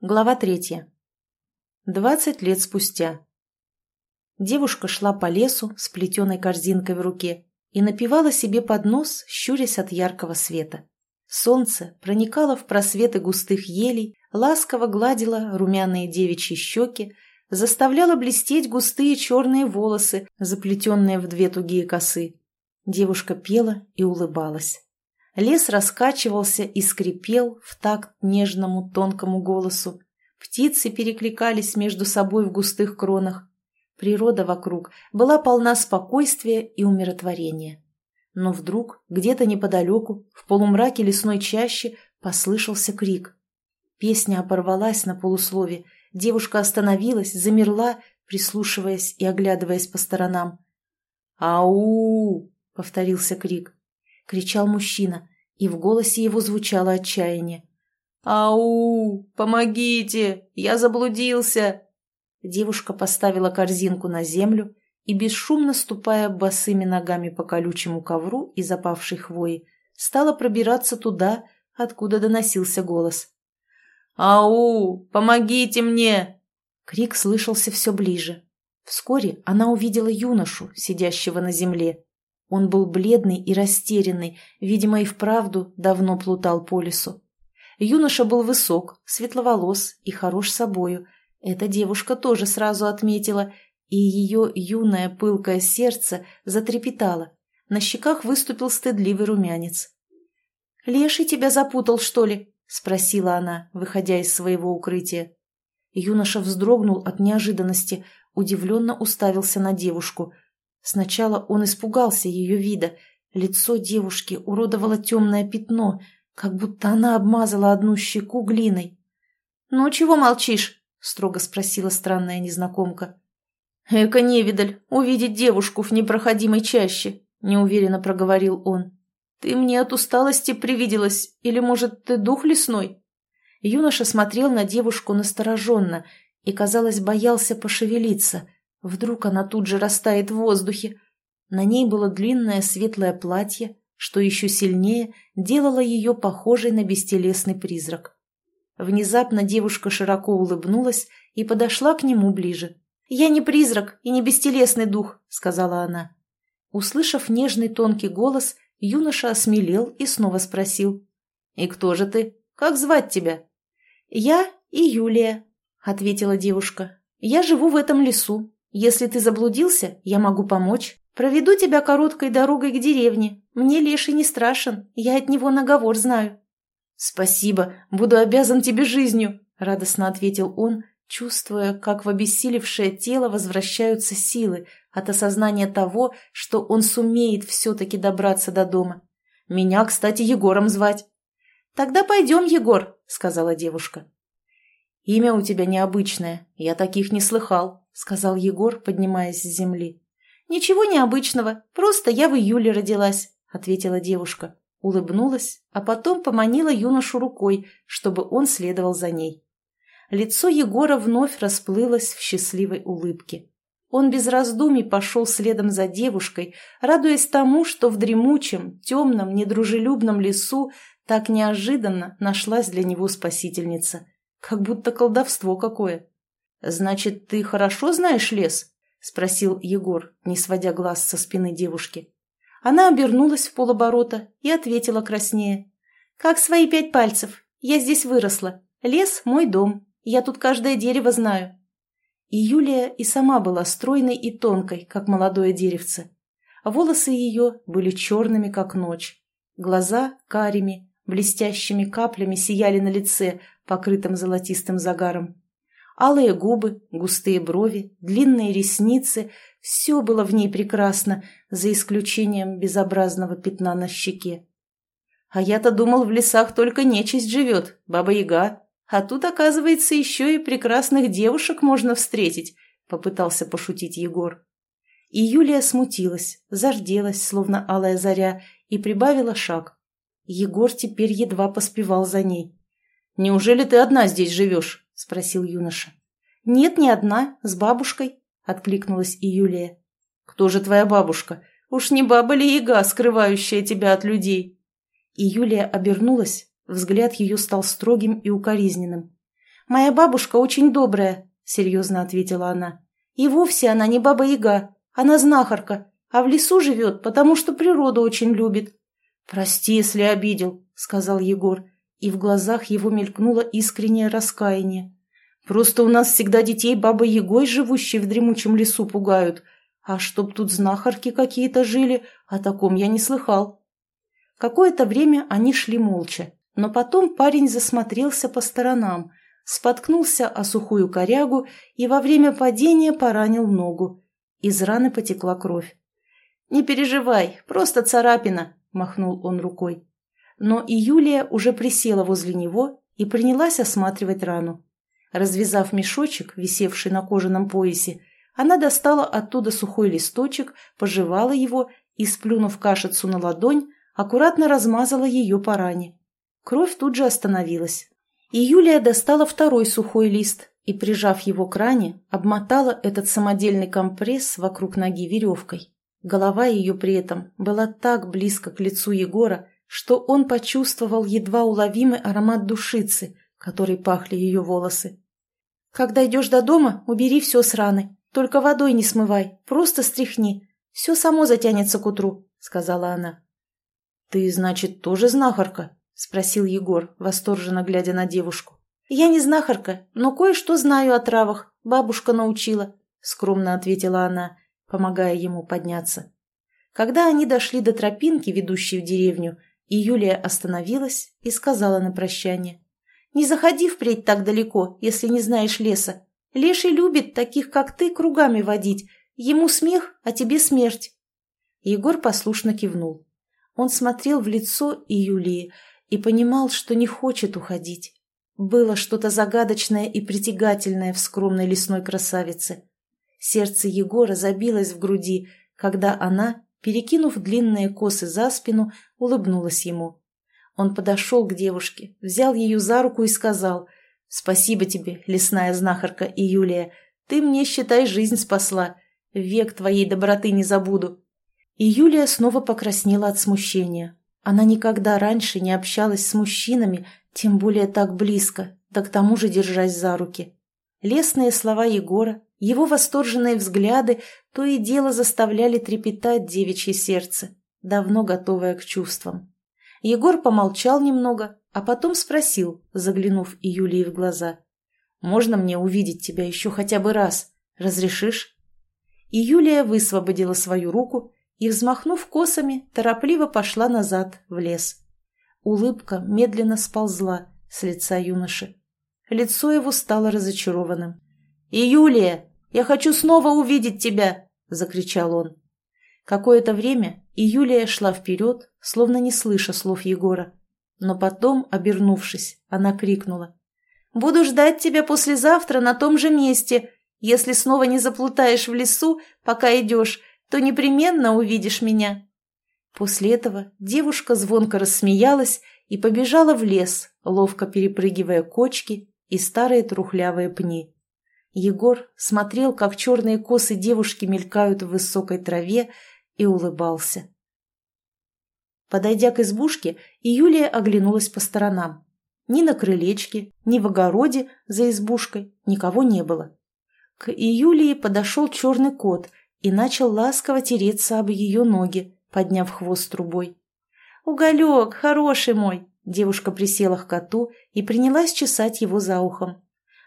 Глава третья. Двадцать лет спустя. Девушка шла по лесу с плетеной корзинкой в руке и напевала себе под нос, щурясь от яркого света. Солнце проникало в просветы густых елей, ласково гладило румяные девичьи щеки, заставляло блестеть густые черные волосы, заплетенные в две тугие косы. Девушка пела и улыбалась. Лес раскачивался и скрипел в такт нежному тонкому голосу. Птицы перекликались между собой в густых кронах. Природа вокруг была полна спокойствия и умиротворения. Но вдруг, где-то неподалеку, в полумраке лесной чащи, послышался крик. Песня оборвалась на полуслове. Девушка остановилась, замерла, прислушиваясь и оглядываясь по сторонам. «Ау!» — повторился крик кричал мужчина, и в голосе его звучало отчаяние. «Ау! Помогите! Я заблудился!» Девушка поставила корзинку на землю и, бесшумно ступая босыми ногами по колючему ковру и запавшей хвои, стала пробираться туда, откуда доносился голос. «Ау! Помогите мне!» Крик слышался все ближе. Вскоре она увидела юношу, сидящего на земле. Он был бледный и растерянный, видимо, и вправду давно плутал по лесу. Юноша был высок, светловолос и хорош собою. Эта девушка тоже сразу отметила, и ее юное пылкое сердце затрепетало. На щеках выступил стыдливый румянец. «Леший тебя запутал, что ли?» — спросила она, выходя из своего укрытия. Юноша вздрогнул от неожиданности, удивленно уставился на девушку — Сначала он испугался ее вида. Лицо девушки уродовало темное пятно, как будто она обмазала одну щеку глиной. «Ну, чего молчишь?» — строго спросила странная незнакомка. «Эка невидаль, увидеть девушку в непроходимой чаще», — неуверенно проговорил он. «Ты мне от усталости привиделась, или, может, ты дух лесной?» Юноша смотрел на девушку настороженно и, казалось, боялся пошевелиться — Вдруг она тут же растает в воздухе. На ней было длинное светлое платье, что еще сильнее делало ее похожей на бестелесный призрак. Внезапно девушка широко улыбнулась и подошла к нему ближе. «Я не призрак и не бестелесный дух», — сказала она. Услышав нежный тонкий голос, юноша осмелел и снова спросил. «И кто же ты? Как звать тебя?» «Я и Юлия», — ответила девушка. «Я живу в этом лесу. Если ты заблудился, я могу помочь. Проведу тебя короткой дорогой к деревне. Мне леший не страшен, я от него наговор знаю». «Спасибо, буду обязан тебе жизнью», — радостно ответил он, чувствуя, как в обессилевшее тело возвращаются силы от осознания того, что он сумеет все-таки добраться до дома. «Меня, кстати, Егором звать». «Тогда пойдем, Егор», — сказала девушка. «Имя у тебя необычное, я таких не слыхал», — сказал Егор, поднимаясь с земли. «Ничего необычного, просто я в июле родилась», — ответила девушка. Улыбнулась, а потом поманила юношу рукой, чтобы он следовал за ней. Лицо Егора вновь расплылось в счастливой улыбке. Он без раздумий пошел следом за девушкой, радуясь тому, что в дремучем, темном, недружелюбном лесу так неожиданно нашлась для него спасительница. Как будто колдовство какое. «Значит, ты хорошо знаешь лес?» — спросил Егор, не сводя глаз со спины девушки. Она обернулась в полоборота и ответила краснее. «Как свои пять пальцев. Я здесь выросла. Лес — мой дом. Я тут каждое дерево знаю». И Юлия и сама была стройной и тонкой, как молодое деревце. Волосы ее были черными, как ночь. Глаза карими, блестящими каплями сияли на лице, покрытым золотистым загаром. Алые губы, густые брови, длинные ресницы — все было в ней прекрасно, за исключением безобразного пятна на щеке. А я-то думал, в лесах только нечисть живет, баба-яга. А тут, оказывается, еще и прекрасных девушек можно встретить, — попытался пошутить Егор. И Юлия смутилась, зарделась, словно алая заря, и прибавила шаг. Егор теперь едва поспевал за ней. «Неужели ты одна здесь живешь?» — спросил юноша. «Нет, не одна, с бабушкой», — откликнулась и Юлия. «Кто же твоя бабушка? Уж не баба ли яга, скрывающая тебя от людей?» И Юлия обернулась, взгляд ее стал строгим и укоризненным. моя бабушка очень добрая», — серьезно ответила она. «И вовсе она не баба-яга, она знахарка, а в лесу живет, потому что природу очень любит». «Прости, если обидел», — сказал Егор, и в глазах его мелькнуло искреннее раскаяние. «Просто у нас всегда детей бабой-ягой, живущей в дремучем лесу, пугают, а чтоб тут знахарки какие-то жили, о таком я не слыхал». Какое-то время они шли молча, но потом парень засмотрелся по сторонам, споткнулся о сухую корягу и во время падения поранил ногу. Из раны потекла кровь. «Не переживай, просто царапина», — махнул он рукой. Но и Юлия уже присела возле него и принялась осматривать рану. Развязав мешочек, висевший на кожаном поясе, она достала оттуда сухой листочек, пожевала его и, сплюнув кашицу на ладонь, аккуратно размазала ее по ране. Кровь тут же остановилась. И Юлия достала второй сухой лист и, прижав его к ране, обмотала этот самодельный компресс вокруг ноги веревкой. Голова ее при этом была так близко к лицу Егора, что он почувствовал едва уловимый аромат душицы, которой пахли ее волосы. «Когда идешь до дома, убери все с раны. Только водой не смывай, просто стряхни. Все само затянется к утру», — сказала она. «Ты, значит, тоже знахарка?» — спросил Егор, восторженно глядя на девушку. «Я не знахарка, но кое-что знаю о травах. Бабушка научила», — скромно ответила она, помогая ему подняться. Когда они дошли до тропинки, ведущей в деревню, и Юлия остановилась и сказала на прощание. «Не заходи впредь так далеко, если не знаешь леса. Леший любит таких, как ты, кругами водить. Ему смех, а тебе смерть». Егор послушно кивнул. Он смотрел в лицо Юлии и понимал, что не хочет уходить. Было что-то загадочное и притягательное в скромной лесной красавице. Сердце Егора забилось в груди, когда она, перекинув длинные косы за спину, улыбнулась ему. Он подошел к девушке, взял ее за руку и сказал «Спасибо тебе, лесная знахарка и ты мне, считай, жизнь спасла. Век твоей доброты не забуду». И снова покраснела от смущения. Она никогда раньше не общалась с мужчинами, тем более так близко, да к тому же держась за руки. Лесные слова Егора, его восторженные взгляды то и дело заставляли трепетать девичье сердце, давно готовое к чувствам. Егор помолчал немного, а потом спросил, заглянув и Юлии в глаза. «Можно мне увидеть тебя еще хотя бы раз? Разрешишь?» И Юлия высвободила свою руку и, взмахнув косами, торопливо пошла назад, в лес. Улыбка медленно сползла с лица юноши. Лицо его стало разочарованным. «И Юлия, я хочу снова увидеть тебя!» — закричал он. Какое-то время и Юлия шла вперед, словно не слыша слов Егора. Но потом, обернувшись, она крикнула. «Буду ждать тебя послезавтра на том же месте. Если снова не заплутаешь в лесу, пока идешь, то непременно увидишь меня». После этого девушка звонко рассмеялась и побежала в лес, ловко перепрыгивая кочки и старые трухлявые пни. Егор смотрел, как черные косы девушки мелькают в высокой траве, и улыбался. Подойдя к избушке, Юлия оглянулась по сторонам. Ни на крылечке, ни в огороде за избушкой никого не было. К Юлии подошел черный кот и начал ласково тереться об ее ноги, подняв хвост трубой. «Уголек, хороший мой!» Девушка присела к коту и принялась чесать его за ухом.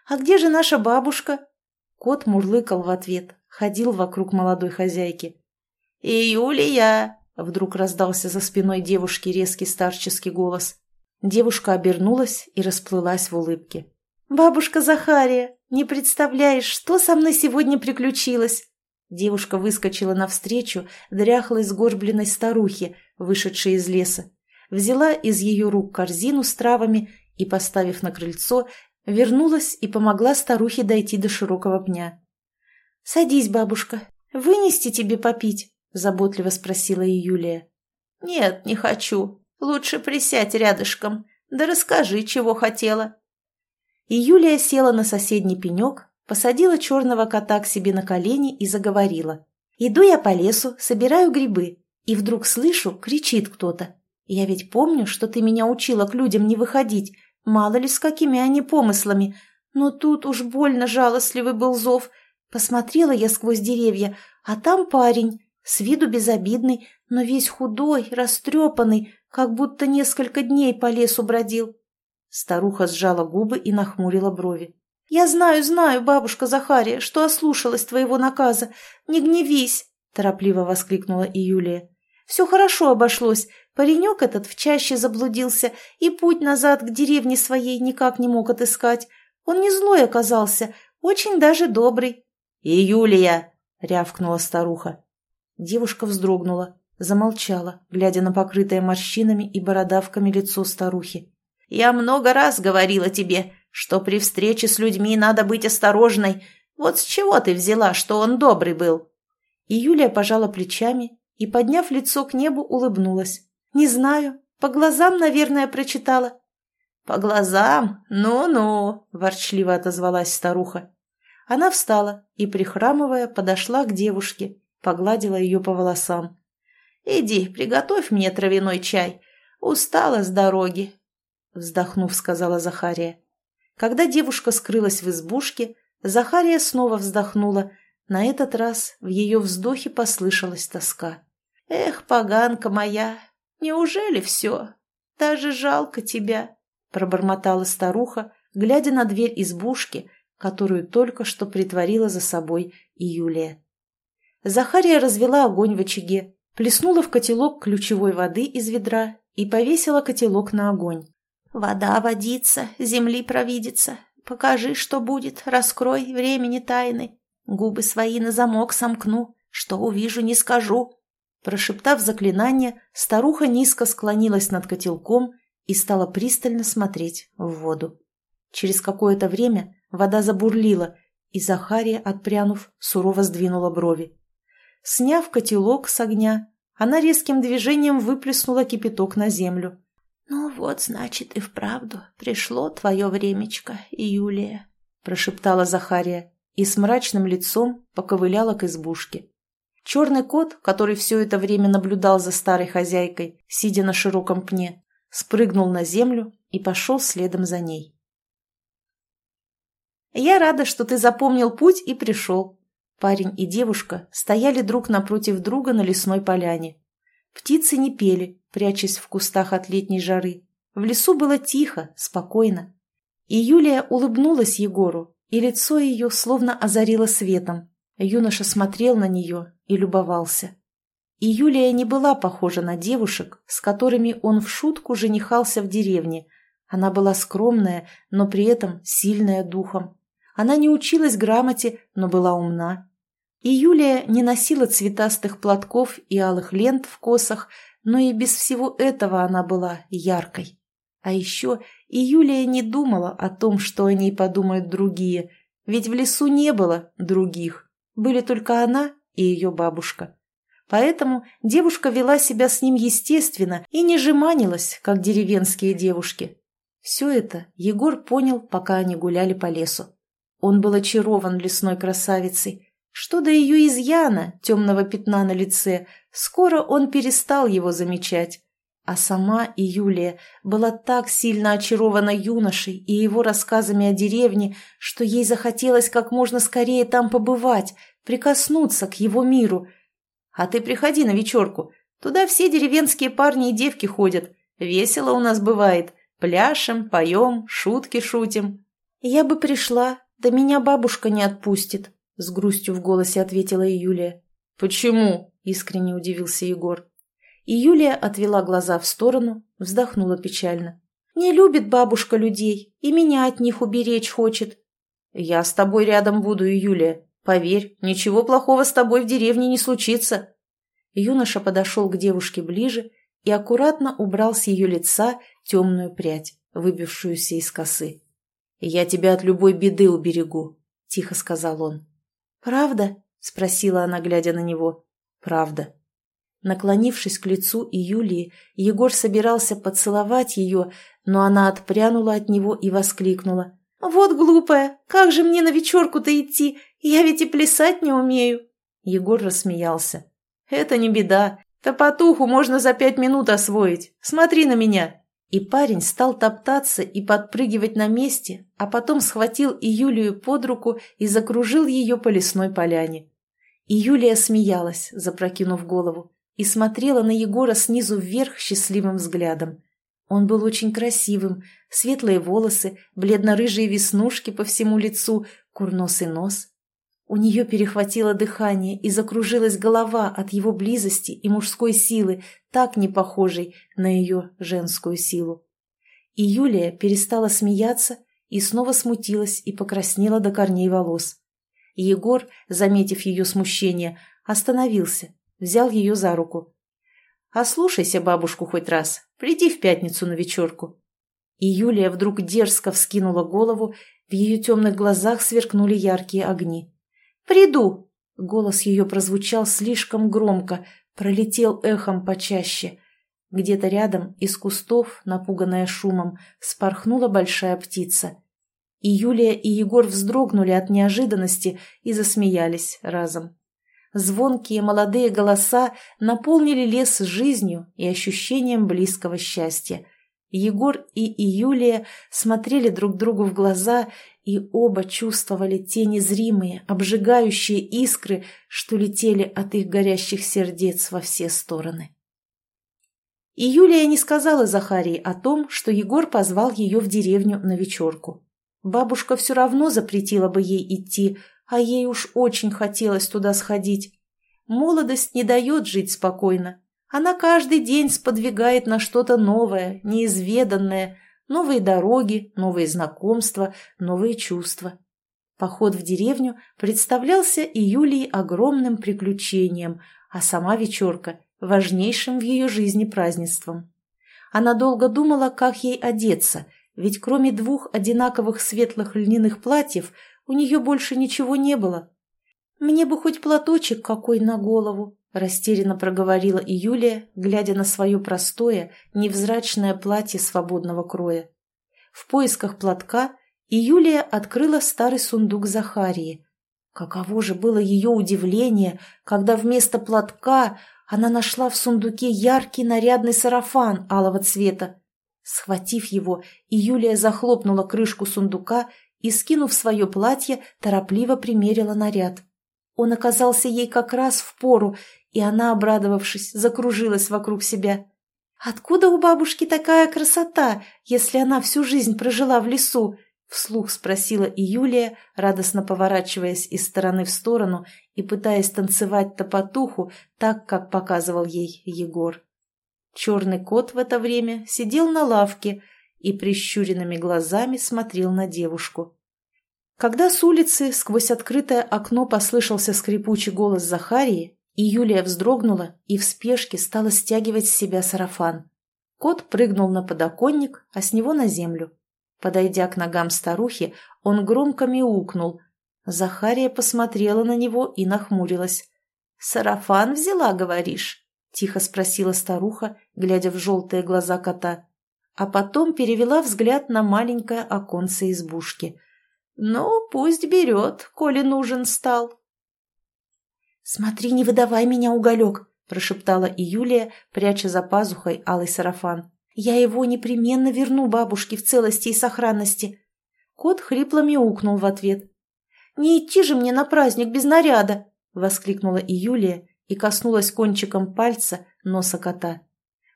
«А где же наша бабушка?» Кот мурлыкал в ответ, ходил вокруг молодой хозяйки. «И Юлия!» — вдруг раздался за спиной девушки резкий старческий голос. Девушка обернулась и расплылась в улыбке. «Бабушка Захария, не представляешь, что со мной сегодня приключилось!» Девушка выскочила навстречу дряхлой сгорбленной старухе, вышедшей из леса, взяла из ее рук корзину с травами и, поставив на крыльцо, вернулась и помогла старухе дойти до широкого пня. «Садись, бабушка, вынести тебе попить?» – заботливо спросила и Юлия. «Нет, не хочу. Лучше присядь рядышком, да расскажи, чего хотела». И Юлия села на соседний пенек, посадила черного кота к себе на колени и заговорила. «Иду я по лесу, собираю грибы, и вдруг слышу, кричит кто-то. Я ведь помню, что ты меня учила к людям не выходить, мало ли с какими они помыслами, Но тут уж больно жалостливый был зов. Посмотрела я сквозь деревья, а там парень, с виду безобидный, но весь худой, растрепанный, как будто несколько дней по лесу бродил. Старуха сжала губы и нахмурила брови. «Я знаю, знаю, бабушка Захария, что ослушалась твоего наказа. Не гневись!» – торопливо воскликнула и. «Все хорошо обошлось. Паренек этот в чаще заблудился и путь назад к деревне своей никак не мог отыскать. Он не злой оказался, очень даже добрый». «И Юлия!» – рявкнула старуха. Девушка вздрогнула, замолчала, глядя на покрытое морщинами и бородавками лицо старухи. «Я много раз говорила тебе, что при встрече с людьми надо быть осторожной. Вот с чего ты взяла, что он добрый был?» И Юлия пожала плечами и, подняв лицо к небу, улыбнулась. «Не знаю. По глазам, наверное, прочитала». «По глазам? Ну-ну!» – ворчливо отозвалась старуха. Она встала и, прихрамывая, подошла к девушке, погладила ее по волосам. «Иди, приготовь мне травяной чай. Устала с дороги», – вздохнув, сказала Захария. Когда девушка скрылась в избушке, Захария снова вздохнула. На этот раз в ее вздохе послышалась тоска. «Эх, поганка моя, неужели все? Даже жалко тебя», – пробормотала старуха, глядя на дверь избушки, которую только что притворила за собой и. Захария развела огонь в очаге, плеснула в котелок ключевой воды из ведра и повесила котелок на огонь. Вода водится, земли провидится. Покажи, что будет, раскрой времени тайны. Губы свои на замок сомкну, что увижу, не скажу. Прошептав заклинание, старуха низко склонилась над котелком и стала пристально смотреть в воду. Через какое-то время вода забурлила, и Захария, отпрянув, сурово сдвинула брови. Сняв котелок с огня, она резким движением выплеснула кипяток на землю. «Ну вот, значит, и вправду пришло твое времечко, Юлия», — прошептала Захария и с мрачным лицом поковыляла к избушке. Черный кот, который все это время наблюдал за старой хозяйкой, сидя на широком пне, спрыгнул на землю и пошел следом за ней. «Я рада, что ты запомнил путь и пришел». Парень и девушка стояли друг напротив друга на лесной поляне. Птицы не пели, прячась в кустах от летней жары. В лесу было тихо, спокойно. И Юлия улыбнулась Егору, и лицо ее словно озарило светом. Юноша смотрел на нее и любовался. И Юлия не была похожа на девушек, с которыми он в шутку женихался в деревне. Она была скромная, но при этом сильная духом. Она не училась грамоте, но была умна. И Юлия не носила цветастых платков и алых лент в косах, но и без всего этого она была яркой. А еще и Юлия не думала о том, что о ней подумают другие, ведь в лесу не было других, были только она и ее бабушка. Поэтому девушка вела себя с ним естественно и не жеманилась, как деревенские девушки. Все это Егор понял, пока они гуляли по лесу. Он был очарован лесной красавицей, что до ее изъяна, темного пятна на лице, скоро он перестал его замечать. А сама и была так сильно очарована юношей и его рассказами о деревне, что ей захотелось как можно скорее там побывать, прикоснуться к его миру. «А ты приходи на вечерку. Туда все деревенские парни и девки ходят. Весело у нас бывает. Пляшем, поем, шутки шутим». «Я бы пришла, да меня бабушка не отпустит», — с грустью в голосе ответила Юлия. «Почему?» — искренне удивился Егор. И Юлия отвела глаза в сторону, вздохнула печально. «Не любит бабушка людей, и меня от них уберечь хочет». «Я с тобой рядом буду, Юлия. Поверь, ничего плохого с тобой в деревне не случится». Юноша подошел к девушке ближе и аккуратно убрал с ее лица темную прядь, выбившуюся из косы. «Я тебя от любой беды уберегу», — тихо сказал он. «Правда?» — спросила она, глядя на него. «Правда». Наклонившись к лицу Юлии, Егор собирался поцеловать ее, но она отпрянула от него и воскликнула. «Вот глупая! Как же мне на вечерку-то идти? Я ведь и плясать не умею!» Егор рассмеялся. «Это не беда. Топотуху можно за пять минут освоить. Смотри на меня!» И парень стал топтаться и подпрыгивать на месте, а потом схватил и Юлию под руку и закружил ее по лесной поляне. И Юлия смеялась, запрокинув голову, и смотрела на Егора снизу вверх счастливым взглядом. Он был очень красивым, светлые волосы, бледно-рыжие веснушки по всему лицу, курносый нос. У нее перехватило дыхание и закружилась голова от его близости и мужской силы, так не похожей на ее женскую силу. И Юлия перестала смеяться и снова смутилась и покраснела до корней волос. Егор, заметив ее смущение, остановился, взял ее за руку. «Ослушайся бабушку хоть раз, приди в пятницу на вечерку». И Юлия вдруг дерзко вскинула голову, в ее темных глазах сверкнули яркие огни. «Приду!» — голос ее прозвучал слишком громко, пролетел эхом почаще. Где-то рядом, из кустов, напуганная шумом, спорхнула большая птица. И Юлия и Егор вздрогнули от неожиданности и засмеялись разом. Звонкие молодые голоса наполнили лес жизнью и ощущением близкого счастья. Егор и Юлия смотрели друг другу в глаза и оба чувствовали те незримые, обжигающие искры, что летели от их горящих сердец во все стороны. И Юлия не сказала Захарии о том, что Егор позвал ее в деревню на вечерку. Бабушка все равно запретила бы ей идти, а ей уж очень хотелось туда сходить. Молодость не дает жить спокойно. Она каждый день сподвигает на что-то новое, неизведанное, новые дороги, новые знакомства, новые чувства. Поход в деревню представлялся и Юлии огромным приключением, а сама вечерка – важнейшим в ее жизни празднеством. Она долго думала, как ей одеться, ведь кроме двух одинаковых светлых льняных платьев у нее больше ничего не было. «Мне бы хоть платочек какой на голову», – растерянно проговорила и Юлия, глядя на свое простое, невзрачное платье свободного кроя. В поисках платка и Юлия открыла старый сундук Захарии. Каково же было ее удивление, когда вместо платка она нашла в сундуке яркий нарядный сарафан алого цвета. Схватив его, и Юлия захлопнула крышку сундука и, скинув свое платье, торопливо примерила наряд. Он оказался ей как раз в пору, и она, обрадовавшись, закружилась вокруг себя. «Откуда у бабушки такая красота, если она всю жизнь прожила в лесу?» — вслух спросила и Юлия, радостно поворачиваясь из стороны в сторону и пытаясь танцевать топотуху так, как показывал ей Егор. Черный кот в это время сидел на лавке и прищуренными глазами смотрел на девушку. Когда с улицы сквозь открытое окно послышался скрипучий голос Захарии, и Юлия вздрогнула и в спешке стала стягивать с себя сарафан. Кот прыгнул на подоконник, а с него на землю. Подойдя к ногам старухи, он громко мяукнул. Захария посмотрела на него и нахмурилась. «Сарафан взяла, говоришь?» — тихо спросила старуха, глядя в желтые глаза кота. А потом перевела взгляд на маленькое оконце избушки — «Ну, пусть берет, коли нужен стал». «Смотри, не выдавай меня, уголек!» – прошептала и Юлия, пряча за пазухой алый сарафан. «Я его непременно верну бабушке в целости и сохранности». Кот хрипло мяукнул в ответ. «Не идти же мне на праздник без наряда!» – воскликнула и Юлия и коснулась кончиком пальца носа кота.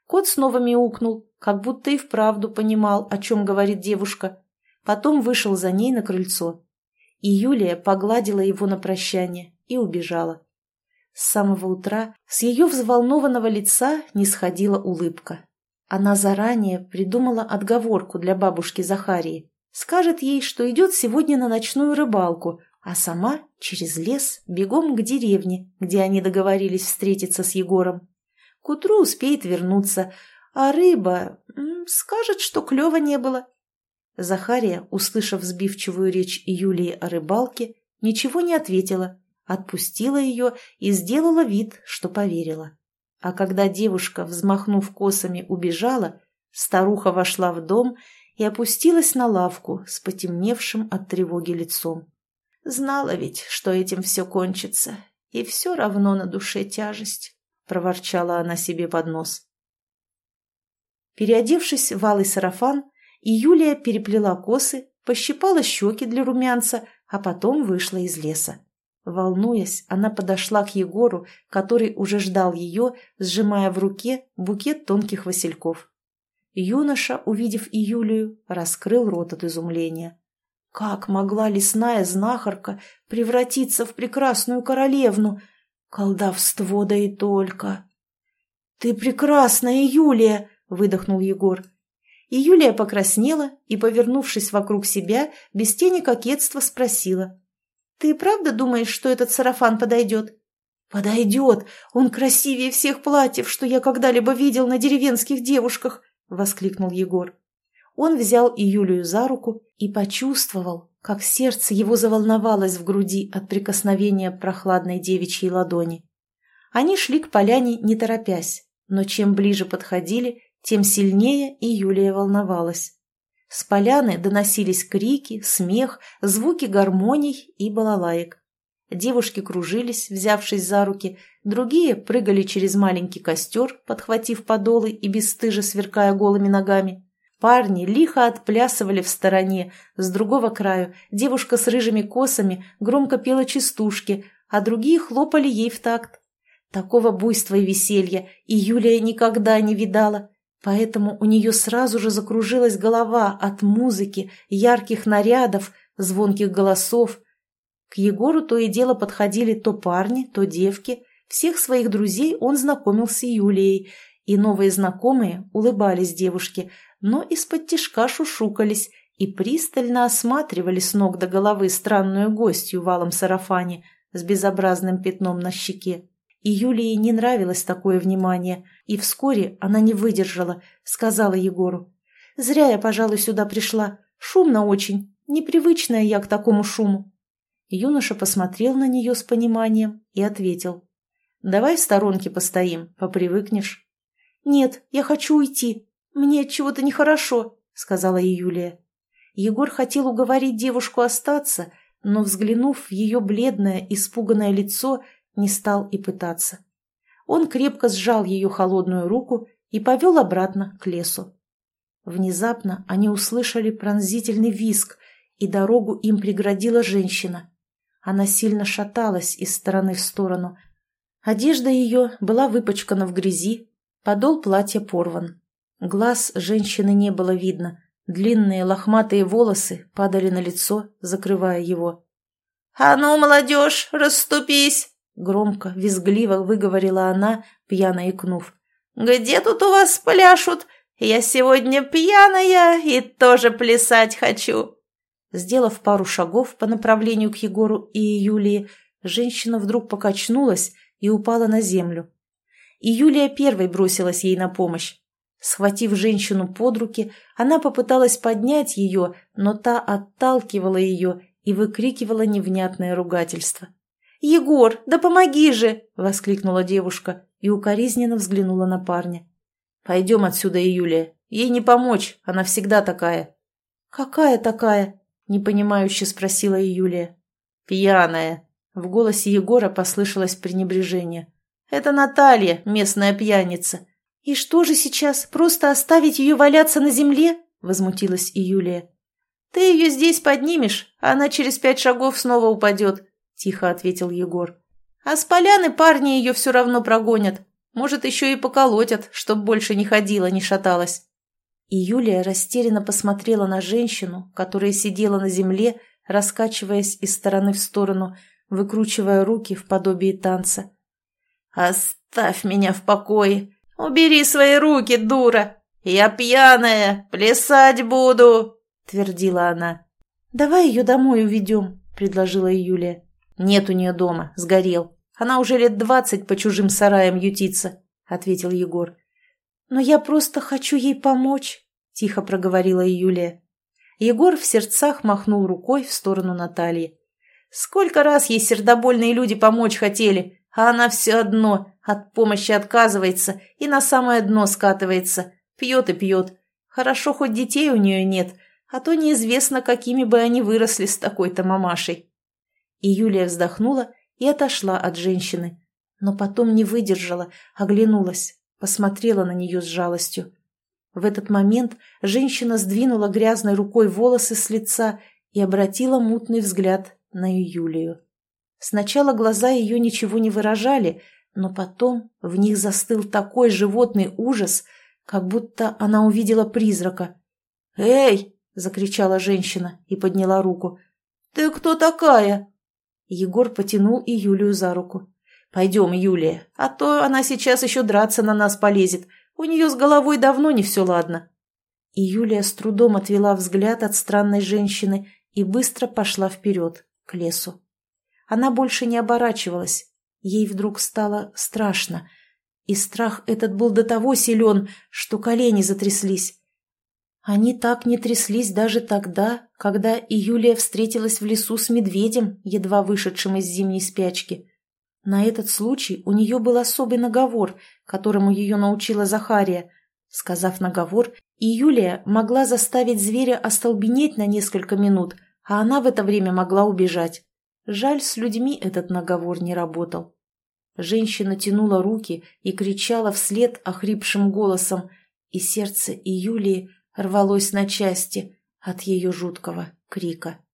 Кот снова мяукнул, как будто и вправду понимал, о чем говорит девушка, Потом вышел за ней на крыльцо. И Юлия погладила его на прощание и убежала. С самого утра с ее взволнованного лица не сходила улыбка. Она заранее придумала отговорку для бабушки Захарии. Скажет ей, что идет сегодня на ночную рыбалку, а сама через лес бегом к деревне, где они договорились встретиться с Егором. К утру успеет вернуться, а рыба скажет, что клёва не было, Захария, услышав сбивчивую речь Юлии о рыбалке, ничего не ответила, отпустила ее и сделала вид, что поверила. А когда девушка, взмахнув косами, убежала, старуха вошла в дом и опустилась на лавку с потемневшим от тревоги лицом. «Знала ведь, что этим все кончится, и все равно на душе тяжесть», — проворчала она себе под нос. Переодевшись в алый сарафан, и Юлия переплела косы, пощипала щеки для румянца, а потом вышла из леса. Волнуясь, она подошла к Егору, который уже ждал ее, сжимая в руке букет тонких васильков. Юноша, увидев и раскрыл рот от изумления. Как могла лесная знахарка превратиться в прекрасную королевну? Колдовство да и только! — Ты прекрасная, Юлия! — выдохнул Егор. И Юлия покраснела и, повернувшись вокруг себя, без тени кокетства спросила. «Ты правда думаешь, что этот сарафан подойдет?» «Подойдет! Он красивее всех платьев, что я когда-либо видел на деревенских девушках!» — воскликнул Егор. Он взял и Юлию за руку и почувствовал, как сердце его заволновалось в груди от прикосновения прохладной девичьей ладони. Они шли к поляне, не торопясь, но чем ближе подходили, тем сильнее и Юлия волновалась. С поляны доносились крики, смех, звуки гармоний и балалаек. Девушки кружились, взявшись за руки, другие прыгали через маленький костер, подхватив подолы и бесстыже сверкая голыми ногами. Парни лихо отплясывали в стороне, с другого краю девушка с рыжими косами громко пела частушки, а другие хлопали ей в такт. Такого буйства и веселья и Юлия никогда не видала, поэтому у нее сразу же закружилась голова от музыки, ярких нарядов, звонких голосов. К Егору то и дело подходили то парни, то девки. Всех своих друзей он знакомил с Юлией, и новые знакомые улыбались девушке, но из-под тишка шушукались и пристально осматривали с ног до головы странную гостью в алом сарафане с безобразным пятном на щеке. И Юлии не нравилось такое внимание, и вскоре она не выдержала, сказала Егору. «Зря я, пожалуй, сюда пришла. Шумно очень. Непривычная я к такому шуму». Юноша посмотрел на нее с пониманием и ответил. «Давай в сторонке постоим, попривыкнешь». «Нет, я хочу уйти. Мне чего-то нехорошо», — сказала ей Юлия. Егор хотел уговорить девушку остаться, но, взглянув в ее бледное, испуганное лицо, не стал и пытаться. Он крепко сжал ее холодную руку и повел обратно к лесу. Внезапно они услышали пронзительный визг, и дорогу им преградила женщина. Она сильно шаталась из стороны в сторону. Одежда ее была выпачкана в грязи, подол платья порван. Глаз женщины не было видно, длинные лохматые волосы падали на лицо, закрывая его. «А ну, молодежь, расступись!» Громко, визгливо выговорила она, пьяно икнув. «Где тут у вас пляшут? Я сегодня пьяная и тоже плясать хочу!» Сделав пару шагов по направлению к Егору и Юлии, женщина вдруг покачнулась и упала на землю. И Юлия первой бросилась ей на помощь. Схватив женщину под руки, она попыталась поднять ее, но та отталкивала ее и выкрикивала невнятное ругательство. «Егор, да помоги же!» — воскликнула девушка и укоризненно взглянула на парня. «Пойдем отсюда, Юлия. Ей не помочь, она всегда такая». «Какая такая?» — непонимающе спросила Юлия. «Пьяная». В голосе Егора послышалось пренебрежение. «Это Наталья, местная пьяница». «И что же сейчас, просто оставить ее валяться на земле?» — возмутилась и. «Ты ее здесь поднимешь, а она через пять шагов снова упадет. — тихо ответил Егор. «А с поляны парни ее все равно прогонят. Может, еще и поколотят, чтоб больше не ходила, не шаталась». И Юлия растерянно посмотрела на женщину, которая сидела на земле, раскачиваясь из стороны в сторону, выкручивая руки в подобии танца. «Оставь меня в покое! Убери свои руки, дура! Я пьяная, плясать буду!» — твердила она. «Давай ее домой уведем», — предложила Юлия. «Нет у нее дома, сгорел. Она уже лет двадцать по чужим сараям ютится», — ответил Егор. «Но я просто хочу ей помочь», — тихо проговорила Юлия. Егор в сердцах махнул рукой в сторону Натальи. «Сколько раз ей сердобольные люди помочь хотели, а она все одно от помощи отказывается и на самое дно скатывается, пьет и пьет. Хорошо, хоть детей у нее нет, а то неизвестно, какими бы они выросли с такой-то мамашей». И Юлия вздохнула и отошла от женщины, но потом не выдержала, оглянулась, посмотрела на нее с жалостью. В этот момент женщина сдвинула грязной рукой волосы с лица и обратила мутный взгляд на Юлию. Сначала глаза ее ничего не выражали, но потом в них застыл такой животный ужас, как будто она увидела призрака. «Эй!» — закричала женщина и подняла руку. «Ты кто такая?» Егор потянул и Юлию за руку. «Пойдем, Юлия, а то она сейчас еще драться на нас полезет. У нее с головой давно не все ладно». И Юлия с трудом отвела взгляд от странной женщины и быстро пошла вперед, к лесу. Она больше не оборачивалась. Ей вдруг стало страшно. И страх этот был до того силен, что колени затряслись. Они так не тряслись даже тогда, когда и Юлия встретилась в лесу с медведем, едва вышедшим из зимней спячки. На этот случай у нее был особый наговор, которому ее научила Захария. Сказав наговор, и Юлия могла заставить зверя остолбенеть на несколько минут, а она в это время могла убежать. Жаль, с людьми этот наговор не работал. Женщина тянула руки и кричала вслед охрипшим голосом, и сердце и рвалось на части от ее жуткого крика.